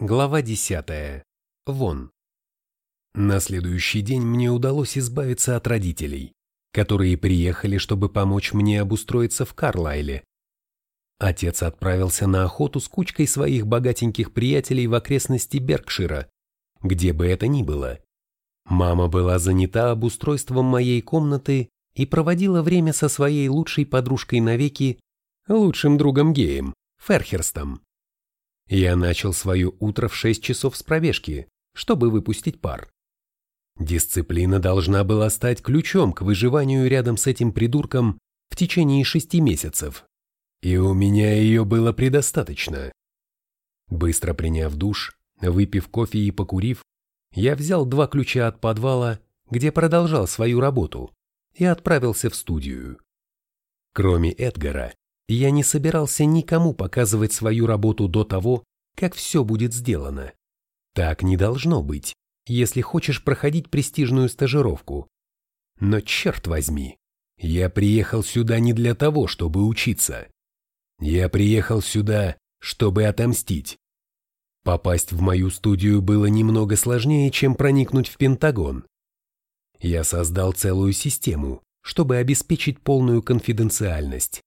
Глава 10. Вон. На следующий день мне удалось избавиться от родителей, которые приехали, чтобы помочь мне обустроиться в Карлайле. Отец отправился на охоту с кучкой своих богатеньких приятелей в окрестности Беркшира, где бы это ни было. Мама была занята обустройством моей комнаты и проводила время со своей лучшей подружкой навеки, лучшим другом геем, Ферхерстом. Я начал свое утро в 6 часов с пробежки, чтобы выпустить пар. Дисциплина должна была стать ключом к выживанию рядом с этим придурком в течение шести месяцев. И у меня ее было предостаточно. Быстро приняв душ, выпив кофе и покурив, я взял два ключа от подвала, где продолжал свою работу, и отправился в студию. Кроме Эдгара, я не собирался никому показывать свою работу до того, как все будет сделано. Так не должно быть, если хочешь проходить престижную стажировку. Но черт возьми, я приехал сюда не для того, чтобы учиться. Я приехал сюда, чтобы отомстить. Попасть в мою студию было немного сложнее, чем проникнуть в Пентагон. Я создал целую систему, чтобы обеспечить полную конфиденциальность.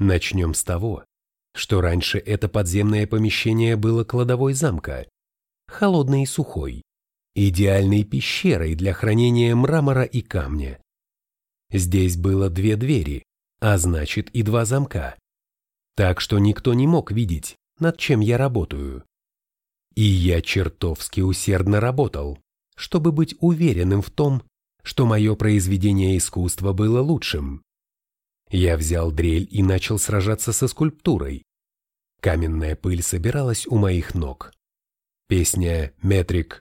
Начнем с того, что раньше это подземное помещение было кладовой замка, холодной и сухой, идеальной пещерой для хранения мрамора и камня. Здесь было две двери, а значит и два замка. Так что никто не мог видеть, над чем я работаю. И я чертовски усердно работал, чтобы быть уверенным в том, что мое произведение искусства было лучшим. Я взял дрель и начал сражаться со скульптурой. Каменная пыль собиралась у моих ног. Песня «Метрик»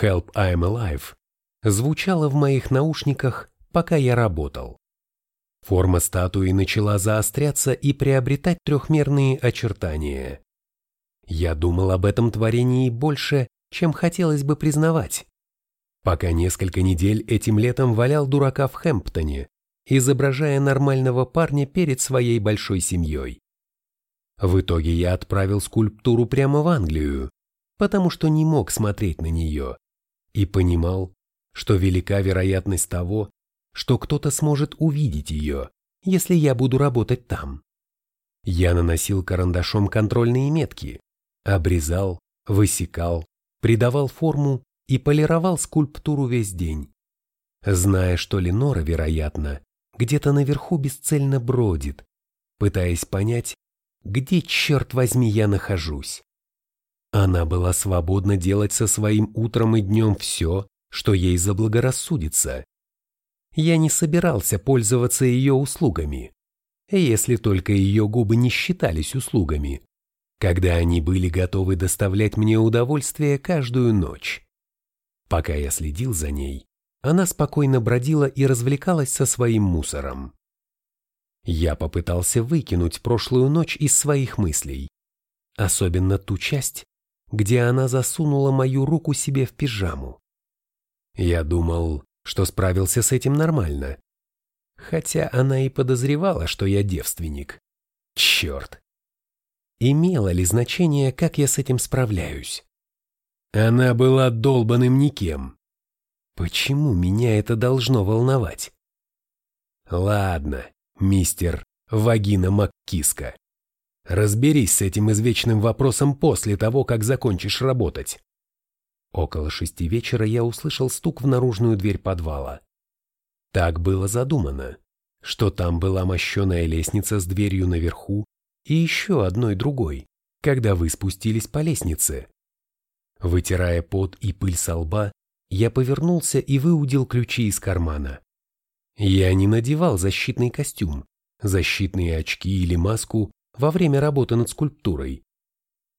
«Help I'm Alive» звучала в моих наушниках, пока я работал. Форма статуи начала заостряться и приобретать трехмерные очертания. Я думал об этом творении больше, чем хотелось бы признавать. Пока несколько недель этим летом валял дурака в Хэмптоне, изображая нормального парня перед своей большой семьей. В итоге я отправил скульптуру прямо в Англию, потому что не мог смотреть на нее, и понимал, что велика вероятность того, что кто-то сможет увидеть ее, если я буду работать там. Я наносил карандашом контрольные метки, обрезал, высекал, придавал форму и полировал скульптуру весь день. Зная, что Ленора, вероятно, где-то наверху бесцельно бродит, пытаясь понять, где, черт возьми, я нахожусь. Она была свободна делать со своим утром и днем все, что ей заблагорассудится. Я не собирался пользоваться ее услугами, если только ее губы не считались услугами, когда они были готовы доставлять мне удовольствие каждую ночь. Пока я следил за ней, она спокойно бродила и развлекалась со своим мусором. Я попытался выкинуть прошлую ночь из своих мыслей, особенно ту часть, где она засунула мою руку себе в пижаму. Я думал, что справился с этим нормально, хотя она и подозревала, что я девственник. Черт! Имело ли значение, как я с этим справляюсь? Она была долбаным никем. Почему меня это должно волновать? Ладно, мистер Вагина Маккиска. Разберись с этим извечным вопросом после того, как закончишь работать. Около шести вечера я услышал стук в наружную дверь подвала. Так было задумано, что там была мощеная лестница с дверью наверху и еще одной другой, когда вы спустились по лестнице. Вытирая пот и пыль со лба, я повернулся и выудил ключи из кармана. Я не надевал защитный костюм, защитные очки или маску во время работы над скульптурой.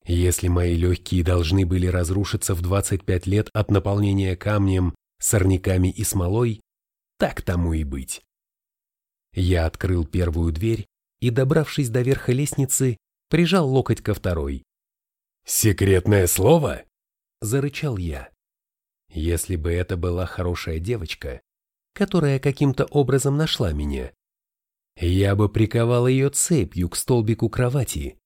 Если мои легкие должны были разрушиться в 25 лет от наполнения камнем, сорняками и смолой, так тому и быть. Я открыл первую дверь и, добравшись до верха лестницы, прижал локоть ко второй. «Секретное слово?» – зарычал я. Если бы это была хорошая девочка, которая каким-то образом нашла меня, я бы приковал ее цепью к столбику кровати,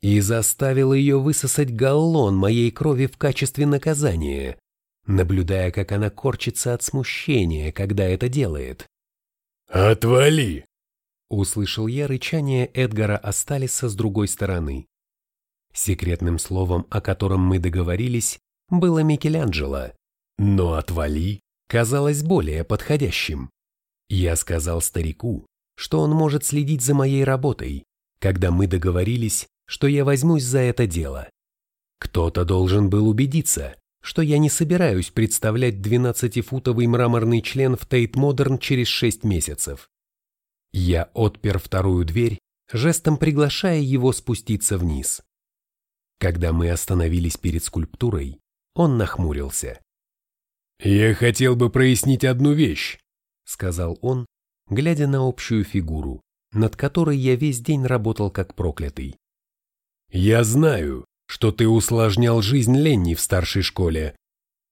и заставил ее высосать галлон моей крови в качестве наказания, наблюдая, как она корчится от смущения, когда это делает. «Отвали!» — услышал я рычание Эдгара Асталиса с другой стороны. Секретным словом, о котором мы договорились, было Микеланджело, но «отвали» казалось более подходящим. Я сказал старику, что он может следить за моей работой, когда мы договорились, что я возьмусь за это дело. Кто-то должен был убедиться, что я не собираюсь представлять 12-футовый мраморный член в Тейт Модерн через 6 месяцев. Я отпер вторую дверь, жестом приглашая его спуститься вниз. Когда мы остановились перед скульптурой, он нахмурился. «Я хотел бы прояснить одну вещь», — сказал он, глядя на общую фигуру, над которой я весь день работал как проклятый. «Я знаю, что ты усложнял жизнь Ленни в старшей школе,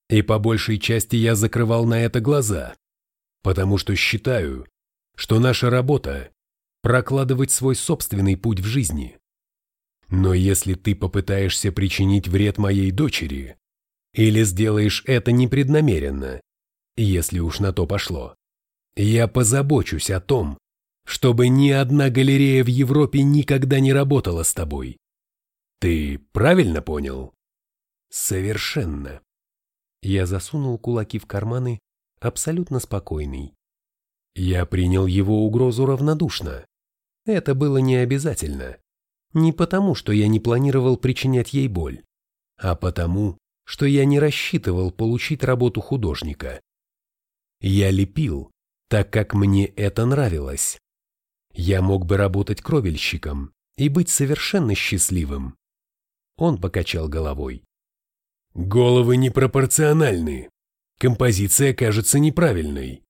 и по большей части я закрывал на это глаза, потому что считаю, что наша работа – прокладывать свой собственный путь в жизни. Но если ты попытаешься причинить вред моей дочери, или сделаешь это непреднамеренно, если уж на то пошло, я позабочусь о том, чтобы ни одна галерея в Европе никогда не работала с тобой. Ты правильно понял? Совершенно. Я засунул кулаки в карманы, абсолютно спокойный. Я принял его угрозу равнодушно. Это было не обязательно. Не потому, что я не планировал причинять ей боль, а потому, что я не рассчитывал получить работу художника. Я лепил, так как мне это нравилось. Я мог бы работать кровельщиком и быть совершенно счастливым. Он покачал головой. Головы непропорциональны. Композиция кажется неправильной.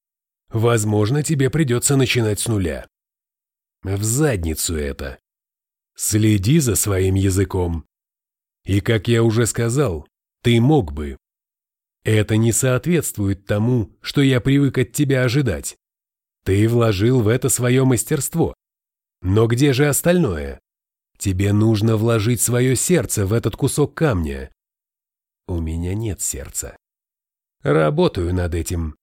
Возможно, тебе придется начинать с нуля. В задницу это. Следи за своим языком. И, как я уже сказал, ты мог бы. Это не соответствует тому, что я привык от тебя ожидать. Ты вложил в это свое мастерство. Но где же остальное? Тебе нужно вложить свое сердце в этот кусок камня. У меня нет сердца. Работаю над этим,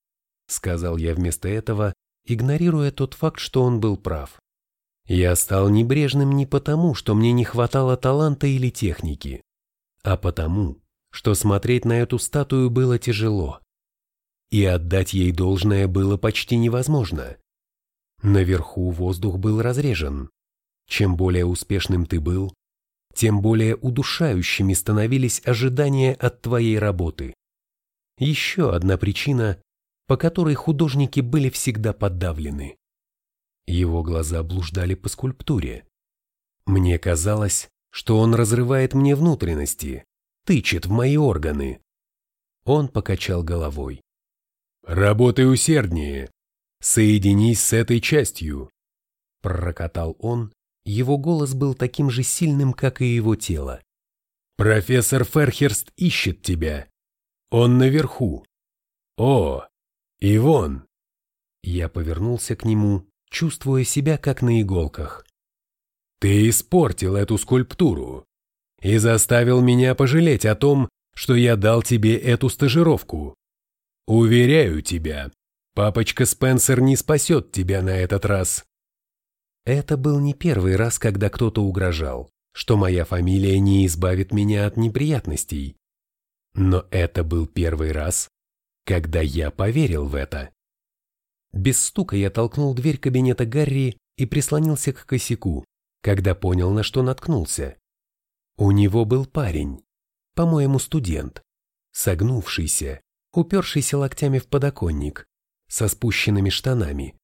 сказал я вместо этого, игнорируя тот факт, что он был прав. Я стал небрежным не потому, что мне не хватало таланта или техники, а потому, что смотреть на эту статую было тяжело. И отдать ей должное было почти невозможно. Наверху воздух был разрежен. Чем более успешным ты был, тем более удушающими становились ожидания от твоей работы. Еще одна причина, по которой художники были всегда подавлены. Его глаза блуждали по скульптуре. Мне казалось, что он разрывает мне внутренности, тычет в мои органы. Он покачал головой. «Работай усерднее. Соединись с этой частью», — пророкотал он, его голос был таким же сильным, как и его тело. «Профессор Ферхерст ищет тебя. Он наверху. О, Ивон!» Я повернулся к нему, чувствуя себя как на иголках. «Ты испортил эту скульптуру и заставил меня пожалеть о том, что я дал тебе эту стажировку. Уверяю тебя, папочка Спенсер не спасет тебя на этот раз. Это был не первый раз, когда кто-то угрожал, что моя фамилия не избавит меня от неприятностей. Но это был первый раз, когда я поверил в это. Без стука я толкнул дверь кабинета Гарри и прислонился к косяку, когда понял, на что наткнулся. У него был парень, по-моему, студент, согнувшийся, упершийся локтями в подоконник, со спущенными штанами,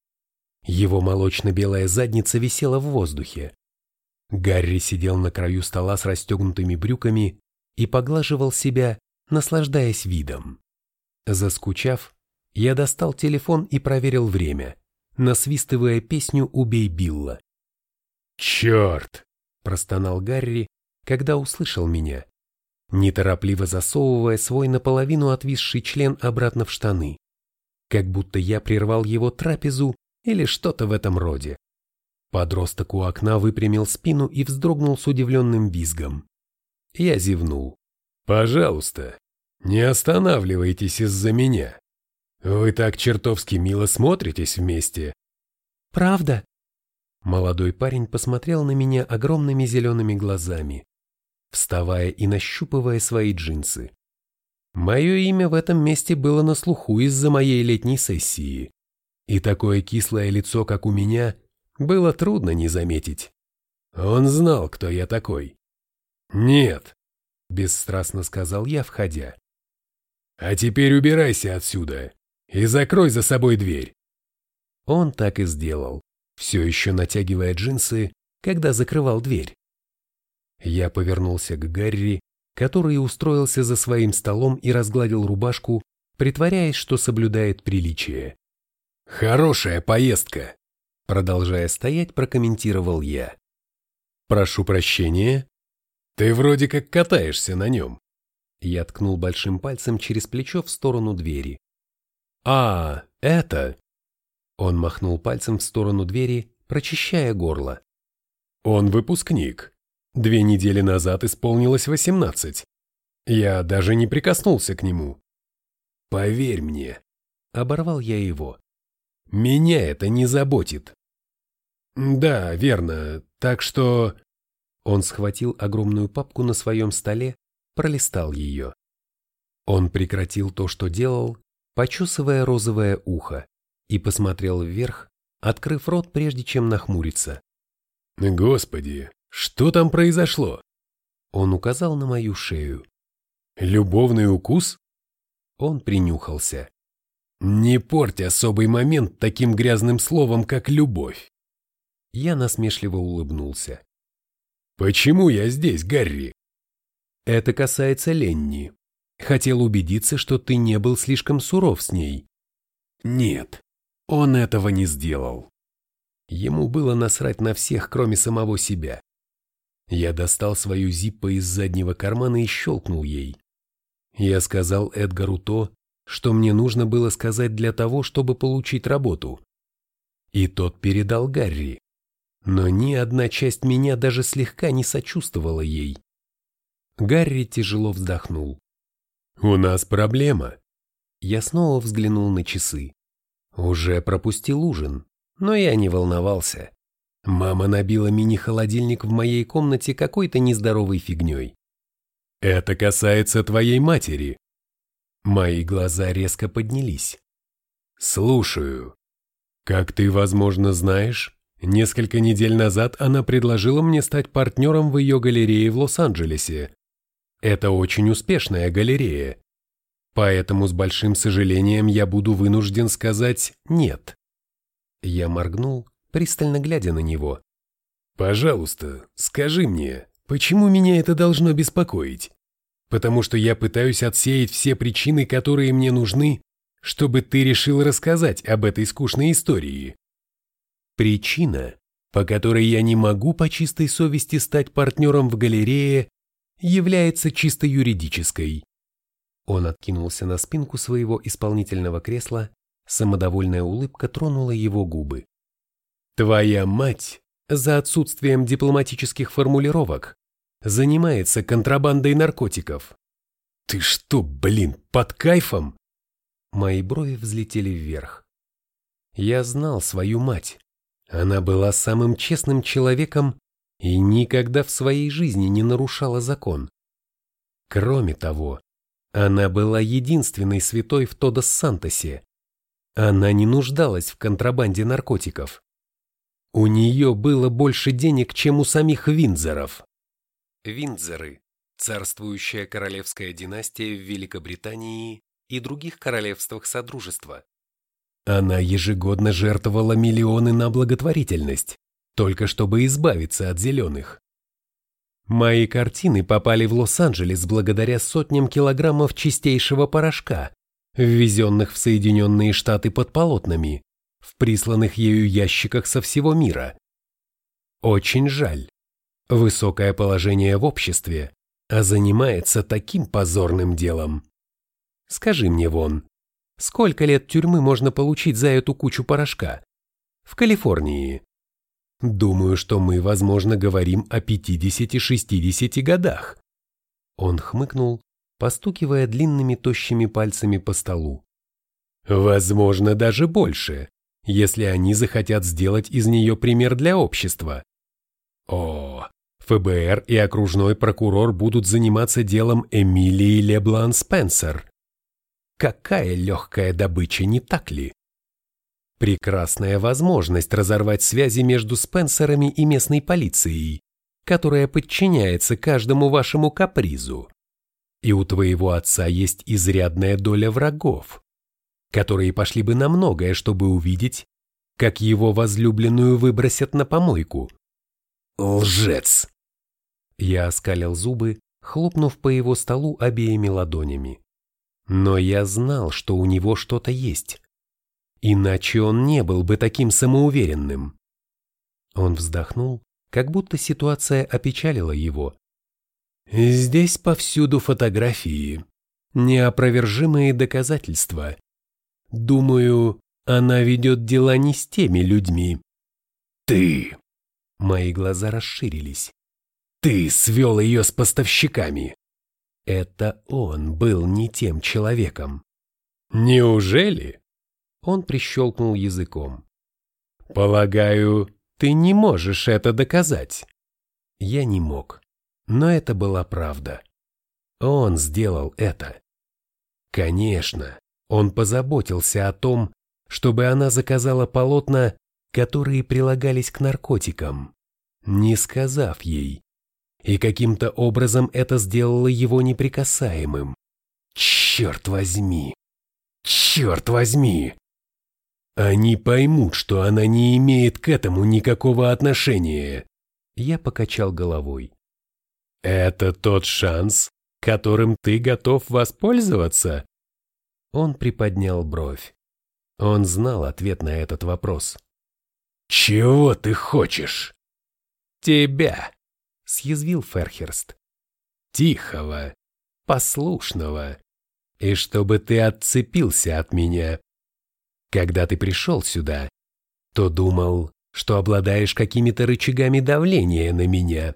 его молочно-белая задница висела в воздухе. Гарри сидел на краю стола с расстегнутыми брюками и поглаживал себя, наслаждаясь видом. Заскучав, я достал телефон и проверил время, насвистывая песню «Убей Билла». «Черт!» – простонал Гарри, когда услышал меня, неторопливо засовывая свой наполовину отвисший член обратно в штаны, как будто я прервал его трапезу или что-то в этом роде. Подросток у окна выпрямил спину и вздрогнул с удивленным визгом. Я зевнул. «Пожалуйста, не останавливайтесь из-за меня. Вы так чертовски мило смотритесь вместе». «Правда?» Молодой парень посмотрел на меня огромными зелеными глазами, вставая и нащупывая свои джинсы. Мое имя в этом месте было на слуху из-за моей летней сессии, и такое кислое лицо, как у меня, было трудно не заметить. Он знал, кто я такой. «Нет», — бесстрастно сказал я, входя. «А теперь убирайся отсюда и закрой за собой дверь». Он так и сделал все еще натягивая джинсы, когда закрывал дверь. Я повернулся к Гарри, который устроился за своим столом и разгладил рубашку, притворяясь, что соблюдает приличие. «Хорошая поездка!» Продолжая стоять, прокомментировал я. «Прошу прощения?» «Ты вроде как катаешься на нем». Я ткнул большим пальцем через плечо в сторону двери. «А, это...» Он махнул пальцем в сторону двери, прочищая горло. Он выпускник. Две недели назад исполнилось восемнадцать. Я даже не прикоснулся к нему. Поверь мне, оборвал я его. Меня это не заботит. Да, верно, так что... Он схватил огромную папку на своем столе, пролистал ее. Он прекратил то, что делал, почесывая розовое ухо и посмотрел вверх, открыв рот, прежде чем нахмуриться. «Господи, что там произошло?» Он указал на мою шею. «Любовный укус?» Он принюхался. «Не порть особый момент таким грязным словом, как любовь!» Я насмешливо улыбнулся. «Почему я здесь, Гарри?» «Это касается Ленни. Хотел убедиться, что ты не был слишком суров с ней». «Нет, он этого не сделал. Ему было насрать на всех, кроме самого себя. Я достал свою зиппо из заднего кармана и щелкнул ей. Я сказал Эдгару то, что мне нужно было сказать для того, чтобы получить работу. И тот передал Гарри. Но ни одна часть меня даже слегка не сочувствовала ей. Гарри тяжело вздохнул. «У нас проблема». Я снова взглянул на часы. Уже пропустил ужин, но я не волновался. Мама набила мини-холодильник в моей комнате какой-то нездоровой фигней. «Это касается твоей матери». Мои глаза резко поднялись. «Слушаю. Как ты, возможно, знаешь, несколько недель назад она предложила мне стать партнером в ее галерее в Лос-Анджелесе. Это очень успешная галерея. Поэтому с большим сожалением я буду вынужден сказать «нет». Я моргнул, пристально глядя на него. «Пожалуйста, скажи мне, почему меня это должно беспокоить? Потому что я пытаюсь отсеять все причины, которые мне нужны, чтобы ты решил рассказать об этой скучной истории». Причина, по которой я не могу по чистой совести стать партнером в галерее, является чисто юридической. Он откинулся на спинку своего исполнительного кресла, самодовольная улыбка тронула его губы. «Твоя мать, за отсутствием дипломатических формулировок, занимается контрабандой наркотиков». «Ты что, блин, под кайфом?» Мои брови взлетели вверх. Я знал свою мать. Она была самым честным человеком и никогда в своей жизни не нарушала закон. Кроме того, она была единственной святой в Тодос-Сантосе. Она не нуждалась в контрабанде наркотиков. У нее было больше денег, чем у самих Виндзоров. Виндзоры – царствующая королевская династия в Великобритании и других королевствах Содружества. Она ежегодно жертвовала миллионы на благотворительность, только чтобы избавиться от зеленых. Мои картины попали в Лос-Анджелес благодаря сотням килограммов чистейшего порошка, ввезенных в Соединенные Штаты под полотнами, в присланных ею ящиках со всего мира. Очень жаль. Высокое положение в обществе, а занимается таким позорным делом. Скажи мне, Вон, сколько лет тюрьмы можно получить за эту кучу порошка? В Калифорнии. Думаю, что мы, возможно, говорим о 50-60 годах. Он хмыкнул, постукивая длинными тощими пальцами по столу. Возможно, даже больше, если они захотят сделать из нее пример для общества. О, ФБР и окружной прокурор будут заниматься делом Эмилии Леблан Спенсер. Какая легкая добыча, не так ли? Прекрасная возможность разорвать связи между Спенсерами и местной полицией, которая подчиняется каждому вашему капризу. И у твоего отца есть изрядная доля врагов, которые пошли бы на многое, чтобы увидеть, как его возлюбленную выбросят на помойку. Лжец! Я оскалил зубы, хлопнув по его столу обеими ладонями. Но я знал, что у него что-то есть. Иначе он не был бы таким самоуверенным. Он вздохнул, как будто ситуация опечалила его. Здесь повсюду фотографии, неопровержимые доказательства. Думаю, она ведет дела не с теми людьми. Ты! Мои глаза расширились. Ты свел ее с поставщиками. Это он был не тем человеком. Неужели? Он прищелкнул языком. Полагаю, ты не можешь это доказать. Я не мог, но это была правда. Он сделал это. Конечно, он позаботился о том, чтобы она заказала полотна, которые прилагались к наркотикам, не сказав ей. И каким-то образом это сделало его неприкасаемым. Черт возьми! Черт возьми! Они поймут, что она не имеет к этому никакого отношения. Я покачал головой. Это тот шанс, которым ты готов воспользоваться? Он приподнял бровь. Он знал ответ на этот вопрос. «Чего ты хочешь?» «Тебя», — съязвил Ферхерст. «Тихого, послушного, и чтобы ты отцепился от меня. Когда ты пришел сюда, то думал, что обладаешь какими-то рычагами давления на меня.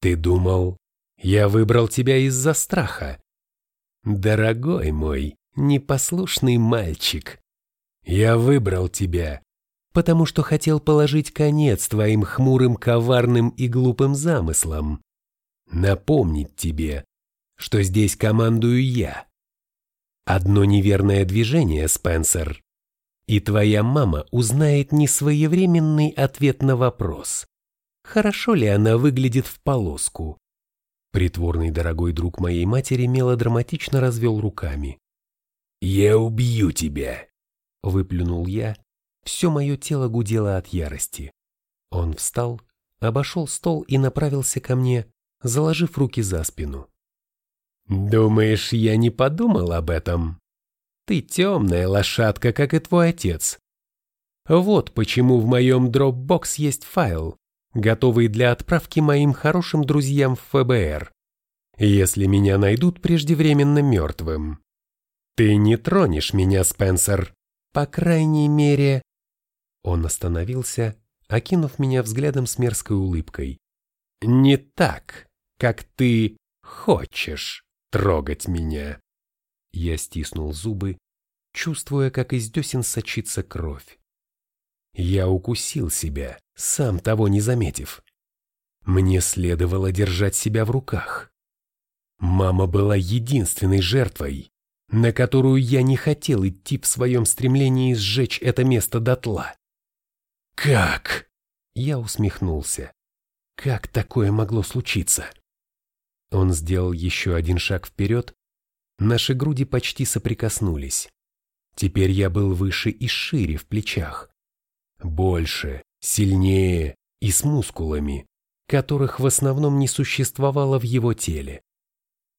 Ты думал, я выбрал тебя из-за страха. Дорогой мой, непослушный мальчик, я выбрал тебя, потому что хотел положить конец твоим хмурым, коварным и глупым замыслам. Напомнить тебе, что здесь командую я. Одно неверное движение, Спенсер, и твоя мама узнает несвоевременный ответ на вопрос, хорошо ли она выглядит в полоску. Притворный дорогой друг моей матери мелодраматично развел руками. «Я убью тебя!» — выплюнул я. Все мое тело гудело от ярости. Он встал, обошел стол и направился ко мне, заложив руки за спину. «Думаешь, я не подумал об этом?» Ты темная лошадка, как и твой отец. Вот почему в моем Dropbox есть файл, готовый для отправки моим хорошим друзьям в ФБР, если меня найдут преждевременно мертвым. Ты не тронешь меня, Спенсер, по крайней мере... Он остановился, окинув меня взглядом с мерзкой улыбкой. Не так, как ты хочешь трогать меня. Я стиснул зубы, чувствуя, как из десен сочится кровь. Я укусил себя, сам того не заметив. Мне следовало держать себя в руках. Мама была единственной жертвой, на которую я не хотел идти в своем стремлении сжечь это место дотла. «Как?» Я усмехнулся. «Как такое могло случиться?» Он сделал еще один шаг вперед, Наши груди почти соприкоснулись. Теперь я был выше и шире в плечах. Больше, сильнее и с мускулами, которых в основном не существовало в его теле.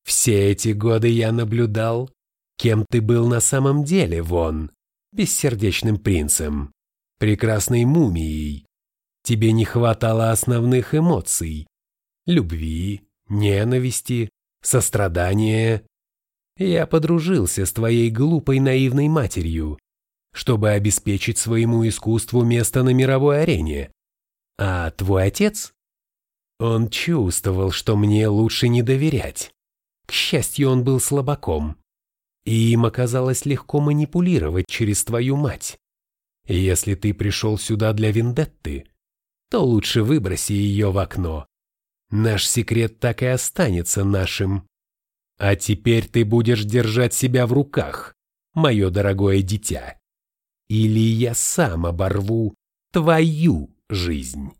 Все эти годы я наблюдал, кем ты был на самом деле, Вон, бессердечным принцем, прекрасной мумией. Тебе не хватало основных эмоций, любви, ненависти, сострадания я подружился с твоей глупой наивной матерью, чтобы обеспечить своему искусству место на мировой арене. А твой отец? Он чувствовал, что мне лучше не доверять. К счастью, он был слабаком. И им оказалось легко манипулировать через твою мать. Если ты пришел сюда для вендетты, то лучше выброси ее в окно. Наш секрет так и останется нашим. А теперь ты будешь держать себя в руках, мое дорогое дитя. Или я сам оборву твою жизнь.